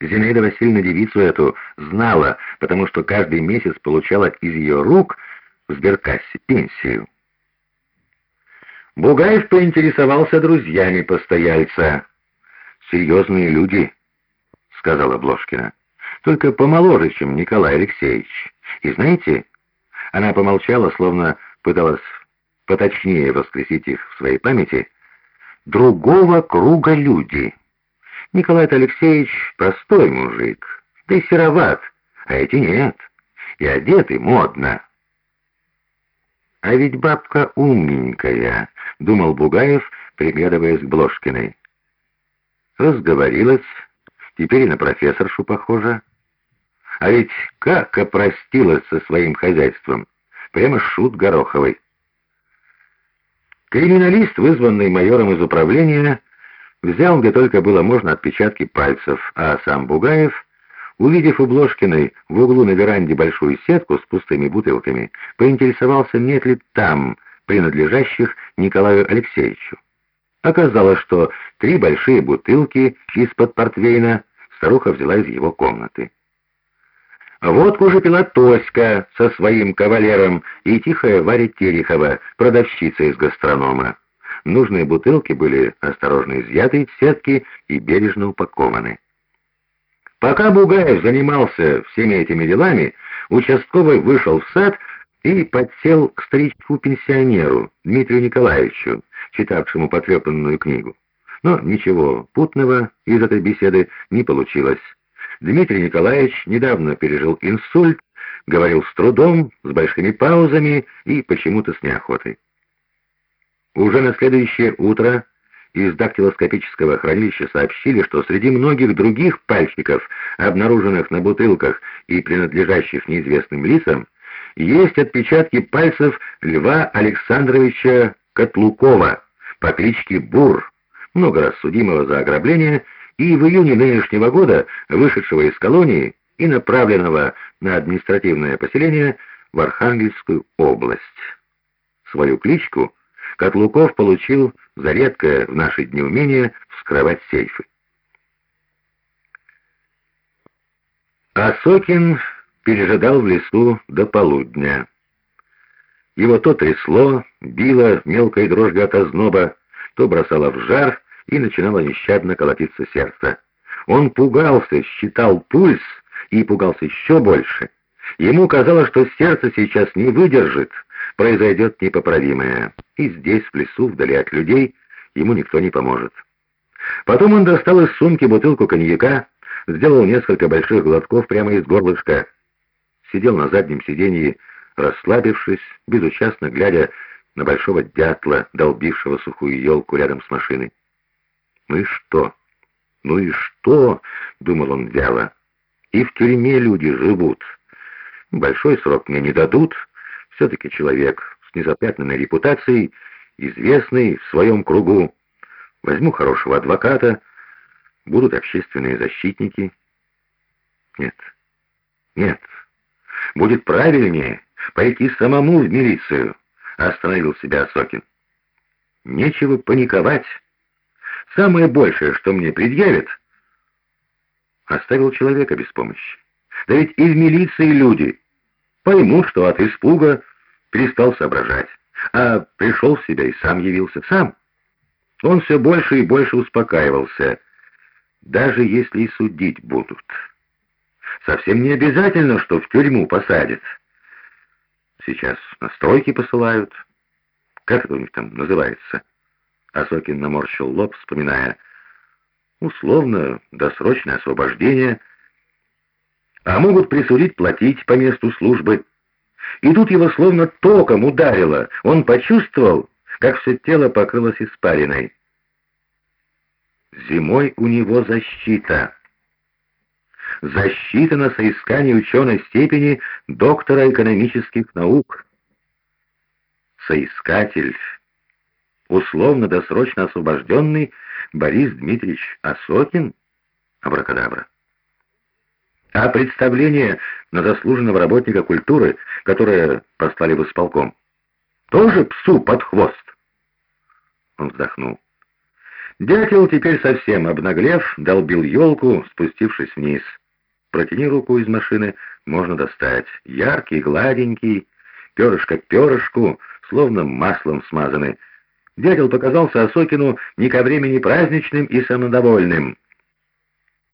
Зинаида Васильевна девицу эту знала, потому что каждый месяц получала из ее рук в сберкассе пенсию. Бугаев поинтересовался друзьями постояльца. «Серьезные люди», — сказала Бложкина, — «только помоложе, чем Николай Алексеевич. И знаете...» Она помолчала, словно пыталась поточнее воскресить их в своей памяти. «Другого круга люди». Николай Алексеевич простой мужик, и сероват, а эти нет, и одеты модно. А ведь бабка умненькая, думал Бугаев, приглядываясь к Бложкиной. Разговорилась, теперь и на профессоршу похожа. А ведь как опростилась со своим хозяйством, прямо шут Гороховой. Криминалист, вызванный майором из управления, Взял, где только было можно, отпечатки пальцев, а сам Бугаев, увидев у Бложкиной в углу на веранде большую сетку с пустыми бутылками, поинтересовался, нет ли там принадлежащих Николаю Алексеевичу. Оказалось, что три большие бутылки из-под портвейна старуха взяла из его комнаты. Водку же пила Тоська со своим кавалером и тихая Варя Терехова, продавщица из гастронома. Нужные бутылки были осторожно изъяты из сетки и бережно упакованы. Пока Бугаев занимался всеми этими делами, участковый вышел в сад и подсел к старичку-пенсионеру Дмитрию Николаевичу, читавшему потрепанную книгу. Но ничего путного из этой беседы не получилось. Дмитрий Николаевич недавно пережил инсульт, говорил с трудом, с большими паузами и почему-то с неохотой. Уже на следующее утро из дактилоскопического хранилища сообщили, что среди многих других пальчиков, обнаруженных на бутылках и принадлежащих неизвестным лицам, есть отпечатки пальцев Льва Александровича Котлукова по кличке Бур, много раз судимого за ограбление, и в июне нынешнего года вышедшего из колонии и направленного на административное поселение в Архангельскую область. Свою кличку – Котлуков получил за редкое в наши дни умение вскрывать сейфы. А Сокин пережидал в лесу до полудня. Его то трясло, било мелкой дрожью от озноба, то бросало в жар и начинало нещадно колотиться сердце. Он пугался, считал пульс и пугался еще больше. Ему казалось, что сердце сейчас не выдержит, произойдет непоправимое, и здесь, в лесу, вдали от людей, ему никто не поможет. Потом он достал из сумки бутылку коньяка, сделал несколько больших глотков прямо из горлышка, сидел на заднем сиденье, расслабившись, безучастно глядя на большого дятла, долбившего сухую елку рядом с машиной. «Ну и что? Ну и что?» — думал он вяло. «И в тюрьме люди живут. Большой срок мне не дадут». Все-таки человек с незапятнанной репутацией, известный в своем кругу. Возьму хорошего адвоката, будут общественные защитники. Нет, нет, будет правильнее пойти самому в милицию, остановил себя Осокин. Нечего паниковать. Самое большее, что мне предъявят, оставил человека без помощи. Да ведь и в милиции люди — Пойму, что от испуга перестал соображать, а пришел в себя и сам явился сам. Он все больше и больше успокаивался, даже если и судить будут. Совсем не обязательно, что в тюрьму посадят. Сейчас на стройки посылают. Как это у них там называется? Асокин наморщил лоб, вспоминая. Условно, досрочное освобождение — а могут присудить платить по месту службы. И тут его словно током ударило. Он почувствовал, как все тело покрылось испариной. Зимой у него защита. Защита на соискание ученой степени доктора экономических наук. Соискатель, условно-досрочно освобожденный Борис Дмитриевич Осокин, абракадабра а представление на заслуженного работника культуры, которое послали в исполком, тоже псу под хвост. Он вздохнул. Дятел, теперь совсем обнаглев, долбил елку, спустившись вниз. Протяни руку из машины, можно достать. Яркий, гладенький, перышко к перышку, словно маслом смазаны. Дятел показался Осокину не ко времени праздничным и самодовольным.